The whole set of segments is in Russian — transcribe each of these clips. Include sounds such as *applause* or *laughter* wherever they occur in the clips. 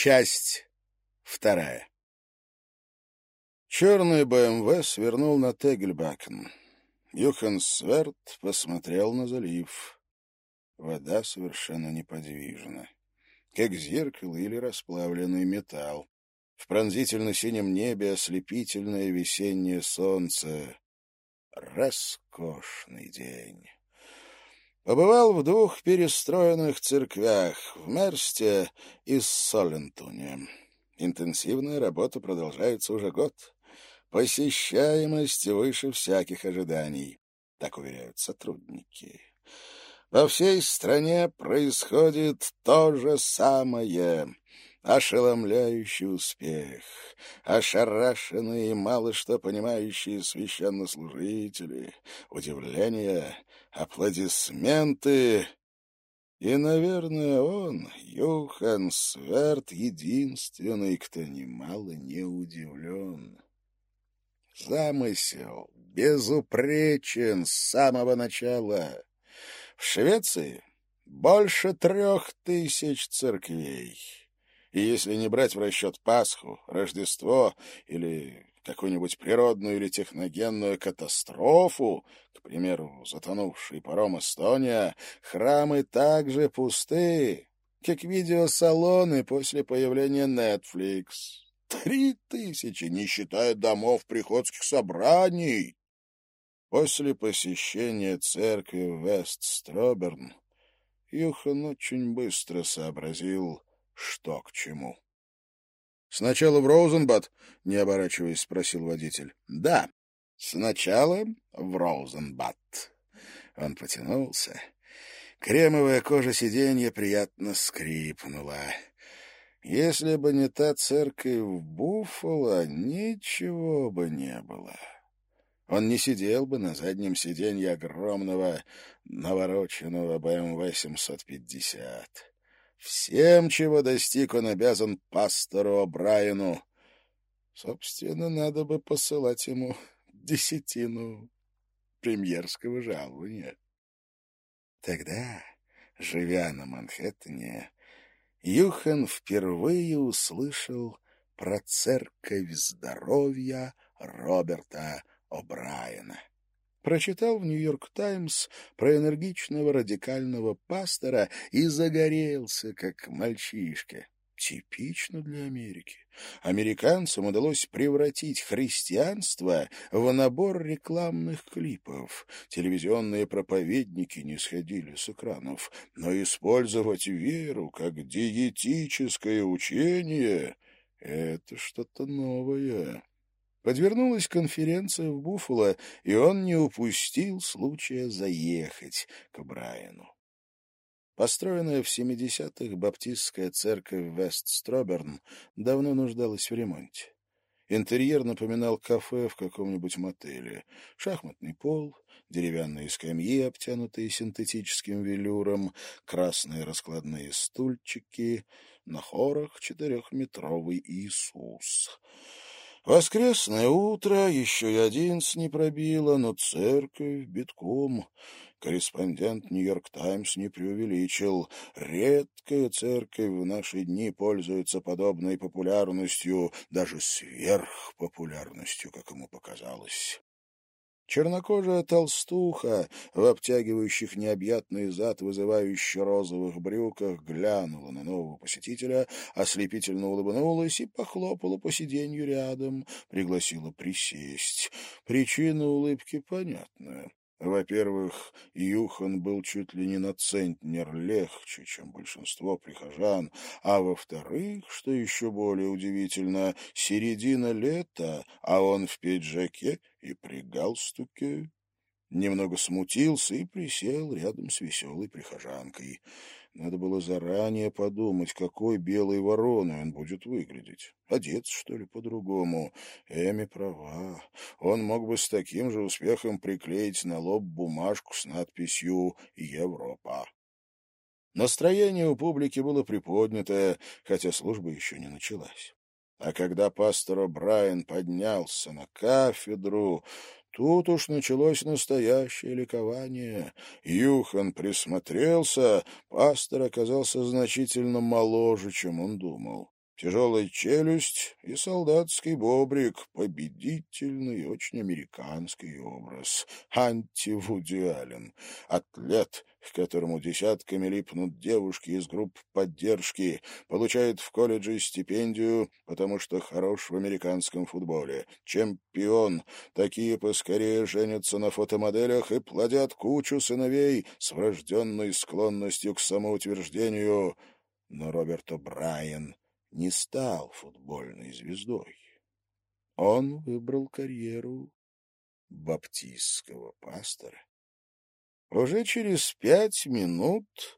Часть вторая. Черный БМВ свернул на Тегельбакен. Юхан посмотрел на залив. Вода совершенно неподвижна, как зеркало или расплавленный металл. В пронзительно-синем небе ослепительное весеннее солнце. Роскошный день. Побывал в двух перестроенных церквях, в Мерсте и Солентуне. Интенсивная работа продолжается уже год. Посещаемость выше всяких ожиданий, так уверяют сотрудники. Во всей стране происходит то же самое. Ошеломляющий успех, ошарашенные и мало что понимающие священнослужители, удивление, аплодисменты. И, наверное, он, Юхан Сверд, единственный, кто немало не удивлен. Замысел безупречен с самого начала. В Швеции больше трех тысяч церквей. И если не брать в расчет Пасху, Рождество или какую-нибудь природную или техногенную катастрофу, к примеру, затонувший паром Эстония, храмы также пусты, как видеосалоны после появления Netflix. Три тысячи, не считая домов приходских собраний. После посещения церкви Вест-Строберн Юхан очень быстро сообразил, что к чему. — Сначала в Роузенбад? — не оборачиваясь, спросил водитель. — Да, сначала в Роузенбад. Он потянулся. Кремовая кожа сиденья приятно скрипнула. Если бы не та церковь в Буффало, ничего бы не было. Он не сидел бы на заднем сиденье огромного навороченного БМВ 750. Всем, чего достиг, он обязан пастору О'Брайену. Собственно, надо бы посылать ему десятину премьерского жалования. Тогда, живя на Манхэттене, Юхан впервые услышал про церковь здоровья Роберта О'Брайена прочитал в «Нью-Йорк Таймс» про энергичного радикального пастора и загорелся, как мальчишка. Типично для Америки. Американцам удалось превратить христианство в набор рекламных клипов. Телевизионные проповедники не сходили с экранов, но использовать веру как диетическое учение — это что-то новое. Подвернулась конференция в Буффало, и он не упустил случая заехать к Брайану. Построенная в 70-х баптистская церковь Вест-Строберн давно нуждалась в ремонте. Интерьер напоминал кафе в каком-нибудь мотеле. Шахматный пол, деревянные скамьи, обтянутые синтетическим велюром, красные раскладные стульчики, на хорах четырехметровый Иисус — Воскресное утро, еще и одиннадцать не пробило, но церковь битком. Корреспондент «Нью-Йорк Таймс» не преувеличил. Редкая церковь в наши дни пользуется подобной популярностью, даже сверхпопулярностью, как ему показалось. Чернокожая толстуха в обтягивающих необъятный зад, вызывающих розовых брюках, глянула на нового посетителя, ослепительно улыбнулась и похлопала по сиденью рядом, пригласила присесть. Причина улыбки понятная. Во-первых, Юхан был чуть ли не на центнер легче, чем большинство прихожан, а во-вторых, что еще более удивительно, середина лета, а он в пиджаке и при галстуке. Немного смутился и присел рядом с веселой прихожанкой. Надо было заранее подумать, какой белой вороной он будет выглядеть. Одеться, что ли, по-другому? Эми права. Он мог бы с таким же успехом приклеить на лоб бумажку с надписью «Европа». Настроение у публики было приподнятое, хотя служба еще не началась. А когда пастор Брайан поднялся на кафедру, Тут уж началось настоящее ликование. Юхан присмотрелся, пастор оказался значительно моложе, чем он думал. Тяжелая челюсть и солдатский бобрик, победительный, очень американский образ, анти-Вуди атлет, к которому десятками липнут девушки из групп поддержки, получает в колледже стипендию, потому что хорош в американском футболе, чемпион, такие поскорее женятся на фотомоделях и плодят кучу сыновей с врожденной склонностью к самоутверждению, но Роберт О'Брайен не стал футбольной звездой. Он выбрал карьеру баптистского пастора. Уже через пять минут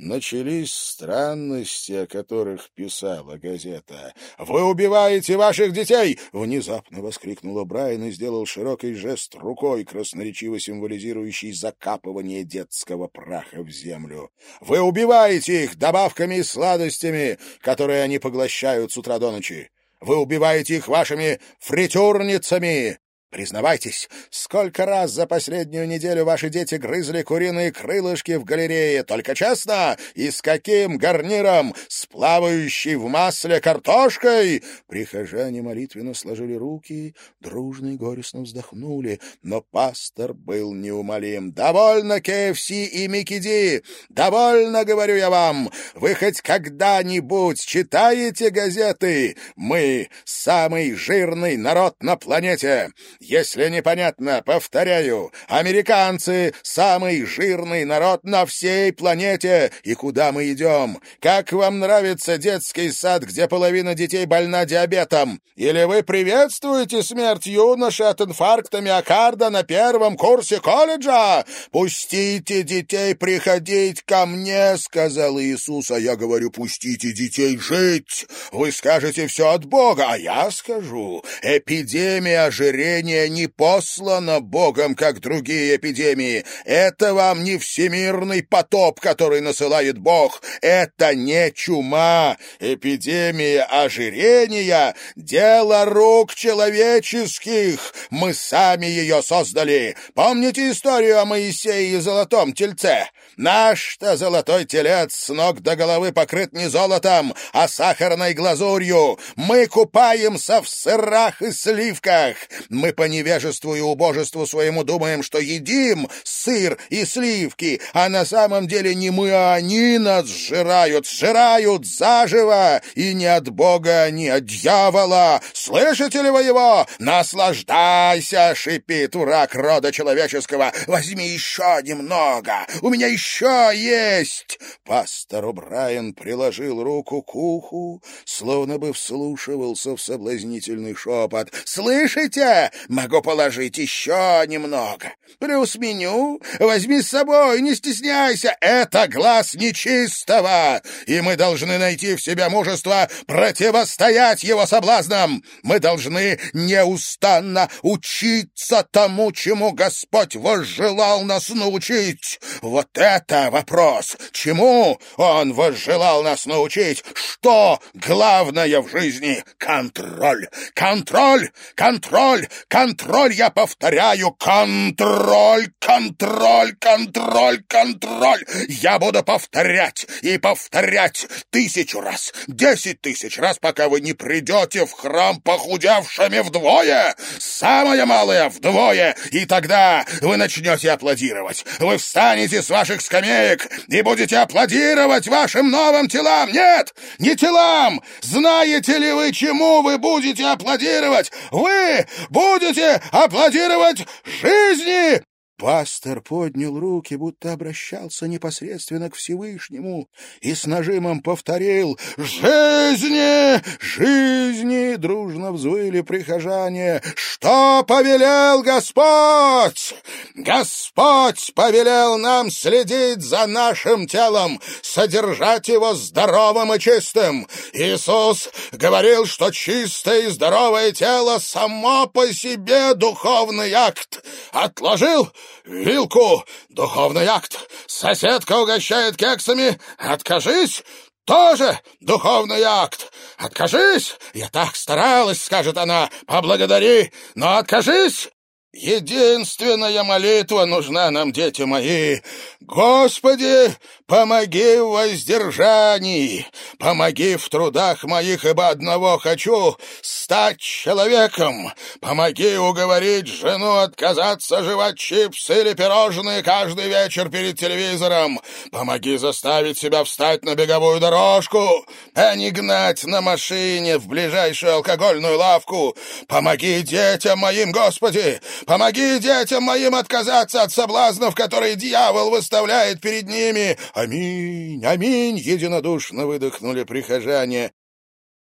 начались странности, о которых писала газета. «Вы убиваете ваших детей!» — внезапно воскликнула Брайан и сделал широкий жест рукой, красноречиво символизирующий закапывание детского праха в землю. «Вы убиваете их добавками и сладостями, которые они поглощают с утра до ночи! Вы убиваете их вашими фритюрницами! Признавайтесь, сколько раз за последнюю неделю ваши дети грызли куриные крылышки в галерее? Только честно? И с каким гарниром? С плавающей в масле картошкой? Прихожане молитвенно сложили руки, дружно и горестно вздохнули, но пастор был неумолим. «Довольно, КФС и Микиди! Довольно, говорю я вам! Вы хоть когда-нибудь читаете газеты? Мы — самый жирный народ на планете!» Если непонятно, повторяю, американцы — самый жирный народ на всей планете. И куда мы идем? Как вам нравится детский сад, где половина детей больна диабетом? Или вы приветствуете смерть юноши от инфаркта миокарда на первом курсе колледжа? Пустите детей приходить ко мне, — сказал Иисус, а я говорю, пустите детей жить. Вы скажете все от Бога, а я скажу, эпидемия ожирения эпидемия не послана Богом, как другие эпидемии. Это вам не всемирный потоп, который насылает Бог. Это не чума. Эпидемия ожирения — дело рук человеческих. Мы сами ее создали. Помните историю о Моисее и золотом тельце? Наш-то золотой телец с ног до головы покрыт не золотом, а сахарной глазурью. Мы купаемся в сырах и сливках. Мы по невежеству и убожеству своему думаем, что едим сыр и сливки, а на самом деле не мы, а они нас сжирают, сжирают заживо, и не от Бога, не от дьявола. Слышите ли вы его? Наслаждайся, шипит урак рода человеческого. Возьми еще немного, у меня еще есть. Пастор О'Брайен приложил руку к уху, словно бы вслушивался в соблазнительный шепот. «Слышите? Могу положить еще немного. Плюс меню. Возьми с собой, не стесняйся. Это глаз нечистого, и мы должны найти в себе мужество противостоять его соблазнам. Мы должны неустанно учиться тому, чему Господь возжелал нас научить. Вот это вопрос. Чему Он возжелал нас научить? Что главное в жизни? Контроль. Контроль. Контроль. Контроль Контроль, я повторяю, контроль, контроль, контроль, контроль. Я буду повторять и повторять тысячу раз, десять тысяч раз, пока вы не придете в храм похудевшими вдвое. Самое малое вдвое, и тогда вы начнете аплодировать. Вы встанете с ваших скамеек и будете аплодировать вашим новым телам. Нет, не телам. Знаете ли вы, чему вы будете аплодировать? Вы будете будете аплодировать жизни!» Пастор поднял руки, будто обращался непосредственно к Всевышнему, и с нажимом повторил «Жизни! Жизни!» — дружно взвыли прихожане. «Что повелел Господь? Господь повелел нам следить за нашим телом, содержать его здоровым и чистым. Иисус говорил, что чистое и здоровое тело само по себе духовный акт. Отложил вилку, духовный акт. Соседка угощает кексами, откажись, тоже духовный акт. Откажись, я так старалась, скажет она, поблагодари, но откажись, Единственная молитва нужна нам, дети мои. Господи, помоги в воздержании, помоги в трудах моих, ибо одного хочу — стать человеком. Помоги уговорить жену отказаться жевать чипсы или пирожные каждый вечер перед телевизором. Помоги заставить себя встать на беговую дорожку, а не гнать на машине в ближайшую алкогольную лавку. Помоги детям моим, Господи, Помоги детям моим отказаться от соблазнов, которые дьявол выставляет перед ними. Аминь, аминь, единодушно выдохнули прихожане.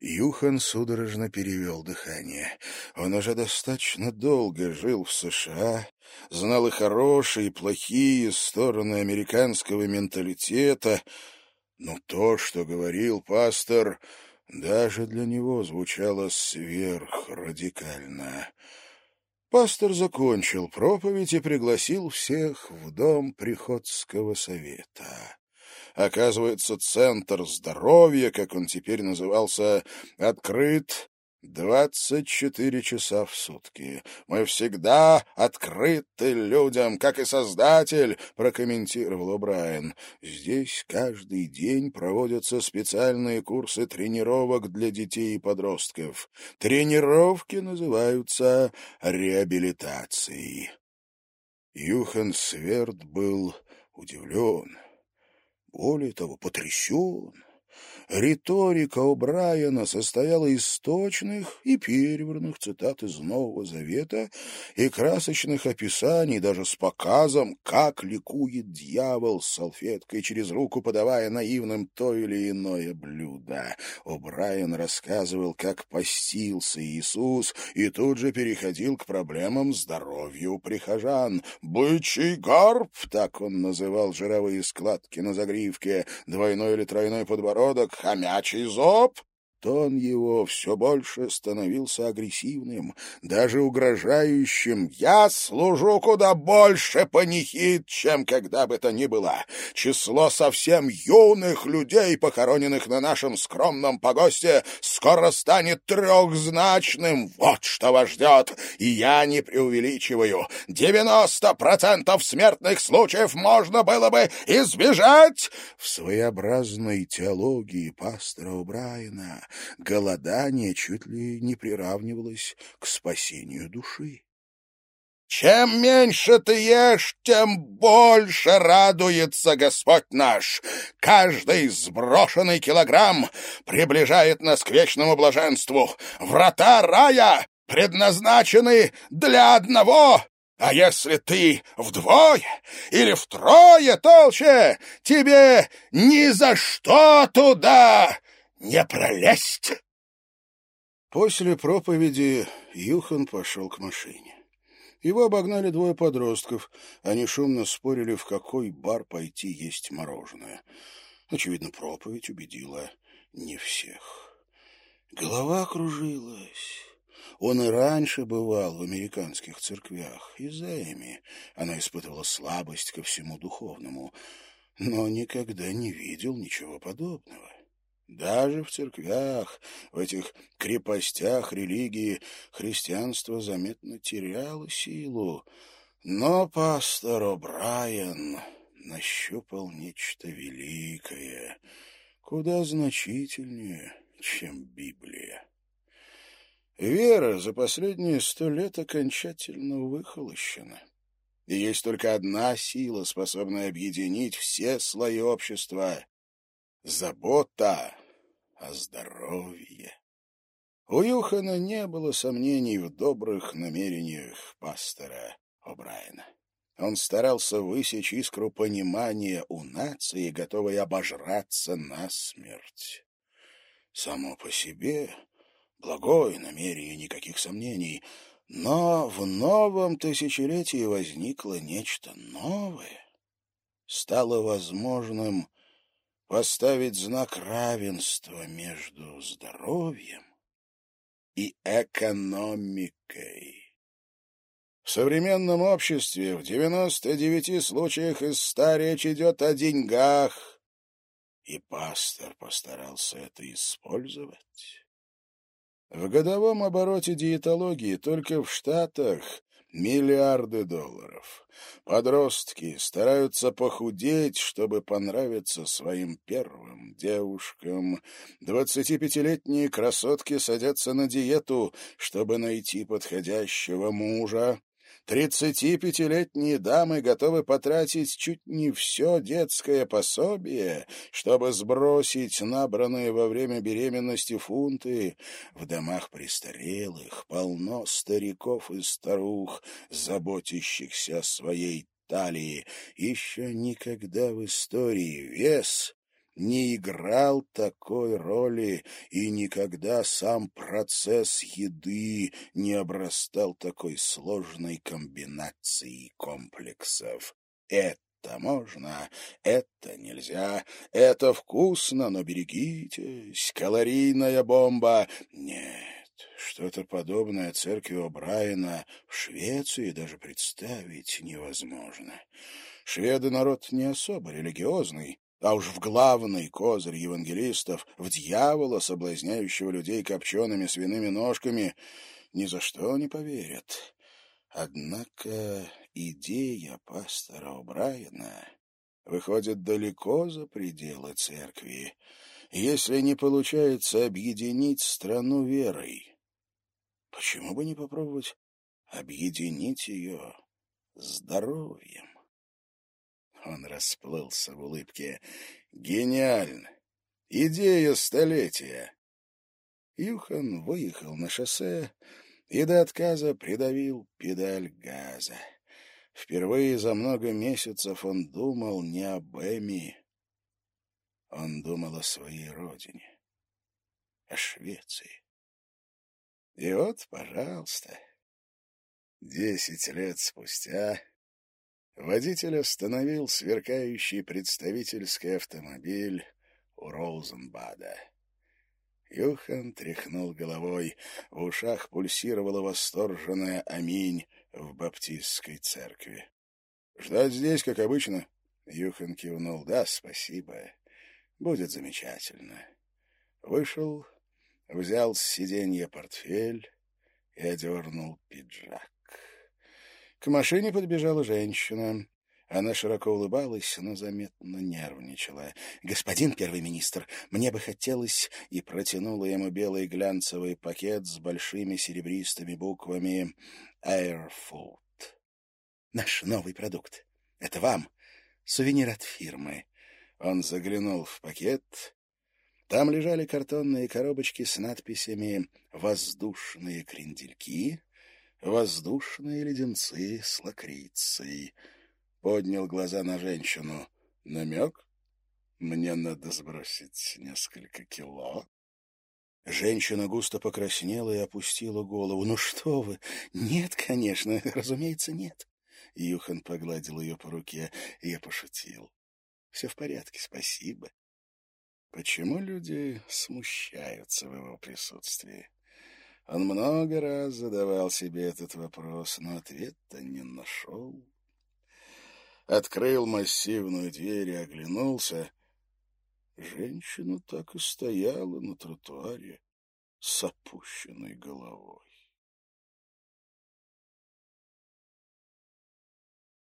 Юхан судорожно перевел дыхание. Он уже достаточно долго жил в США, знал и хорошие, и плохие стороны американского менталитета, но то, что говорил пастор, даже для него звучало сверхрадикально. Пастор закончил проповедь и пригласил всех в дом приходского совета. Оказывается, Центр здоровья, как он теперь назывался, открыт Двадцать четыре часа в сутки. Мы всегда открыты людям, как и Создатель, прокомментировал Брайан. Здесь каждый день проводятся специальные курсы тренировок для детей и подростков. Тренировки называются реабилитацией. Юхан Сверд был удивлен, более того, потрясен. Риторика О'Брайена состояла из точных и переверных цитат из Нового Завета и красочных описаний, даже с показом, как ликует дьявол с салфеткой через руку, подавая наивным то или иное блюдо. О'Брайен рассказывал, как постился Иисус, и тут же переходил к проблемам здоровья у прихожан. «Бычий гарб» — так он называл жировые складки на загривке, двойной или тройной подбородок, хомячий зоб, Тон его все больше становился агрессивным, даже угрожающим. «Я служу куда больше панихид, чем когда бы то ни было. Число совсем юных людей, похороненных на нашем скромном погосте, скоро станет трехзначным. Вот что вас ждет, и я не преувеличиваю. Девяносто процентов смертных случаев можно было бы избежать!» В своеобразной теологии пастора Убрайна голодание чуть ли не приравнивалось к спасению души. Чем меньше ты ешь, тем больше радуется Господь наш. Каждый сброшенный килограмм приближает нас к вечному блаженству. Врата рая предназначены для одного, а если ты вдвое или втрое толще, тебе ни за что туда не пролезть!» После проповеди Юхан пошел к машине. Его обогнали двое подростков. Они шумно спорили, в какой бар пойти есть мороженое. Очевидно, проповедь убедила не всех. Голова кружилась. Он и раньше бывал в американских церквях. Из-за Эми она испытывала слабость ко всему духовному, но никогда не видел ничего подобного. Даже в церквях, в этих крепостях религии, христианство заметно теряло силу. Но пастор О'Брайен нащупал нечто великое, куда значительнее, чем Библия. Вера за последние сто лет окончательно выхолощена. И есть только одна сила, способная объединить все слои общества забота о здоровье. У Юхана не было сомнений в добрых намерениях пастора О'Брайена. Он старался высечь искру понимания у нации, готовой обожраться насмерть. Само по себе благое намерение, никаких сомнений. Но в новом тысячелетии возникло нечто новое. Стало возможным поставить знак равенства между здоровьем и экономикой. В современном обществе в 99 случаях из ста речь идет о деньгах, и пастор постарался это использовать. В годовом обороте диетологии только в Штатах Миллиарды долларов. Подростки стараются похудеть, чтобы понравиться своим первым девушкам. Двадцатипятилетние красотки садятся на диету, чтобы найти подходящего мужа. Тридцатипятилетние дамы готовы потратить чуть не все детское пособие, чтобы сбросить набранные во время беременности фунты. В домах престарелых полно стариков и старух, заботящихся о своей талии. Еще никогда в истории вес не играл такой роли, и никогда сам процесс еды не обрастал такой сложной комбинацией комплексов. Это можно, это нельзя, это вкусно, но берегитесь, калорийная бомба. Нет, что-то подобное церкви О'Брайена в Швеции даже представить невозможно. Шведы народ не особо религиозный, а уж в главный козырь евангелистов, в дьявола, соблазняющего людей копчеными свиными ножками, ни за что не поверят. Однако идея пастора О'Брайена выходит далеко за пределы церкви, если не получается объединить страну верой. Почему бы не попробовать объединить ее здоровьем? Он расплылся в улыбке. «Гениально! Идея столетия!» Юхан выехал на шоссе и до отказа придавил педаль газа. Впервые за много месяцев он думал не об Эми. Он думал о своей родине, о Швеции. И вот, пожалуйста, десять лет спустя Водитель остановил сверкающий представительский автомобиль у Роузенбада. Юхан тряхнул головой, в ушах пульсировало восторженное «Аминь» в баптистской церкви. «Ждать здесь, как обычно?» Юхан кивнул. «Да, спасибо. Будет замечательно». Вышел, взял с сиденья портфель и одернул пиджак. К машине подбежала женщина. Она широко улыбалась, но заметно нервничала. «Господин первый министр, мне бы хотелось...» И протянула ему белый глянцевый пакет с большими серебристыми буквами «Airfood». «Наш новый продукт. Это вам. Сувенир от фирмы». Он заглянул в пакет. Там лежали картонные коробочки с надписями «Воздушные крендельки», воздушные леденцы с лакрицей. Поднял глаза на женщину. Намек? Мне надо сбросить несколько кило. Женщина густо покраснела и опустила голову. «Ну что вы? Нет, конечно, *laughs* разумеется, нет». Юхан погладил ее по руке. Я пошутил. «Все в порядке, спасибо». Почему люди смущаются в его присутствии? Он много раз задавал себе этот вопрос, но ответа не нашел. Открыл массивную дверь и оглянулся. Женщина так и стояла на тротуаре с опущенной головой.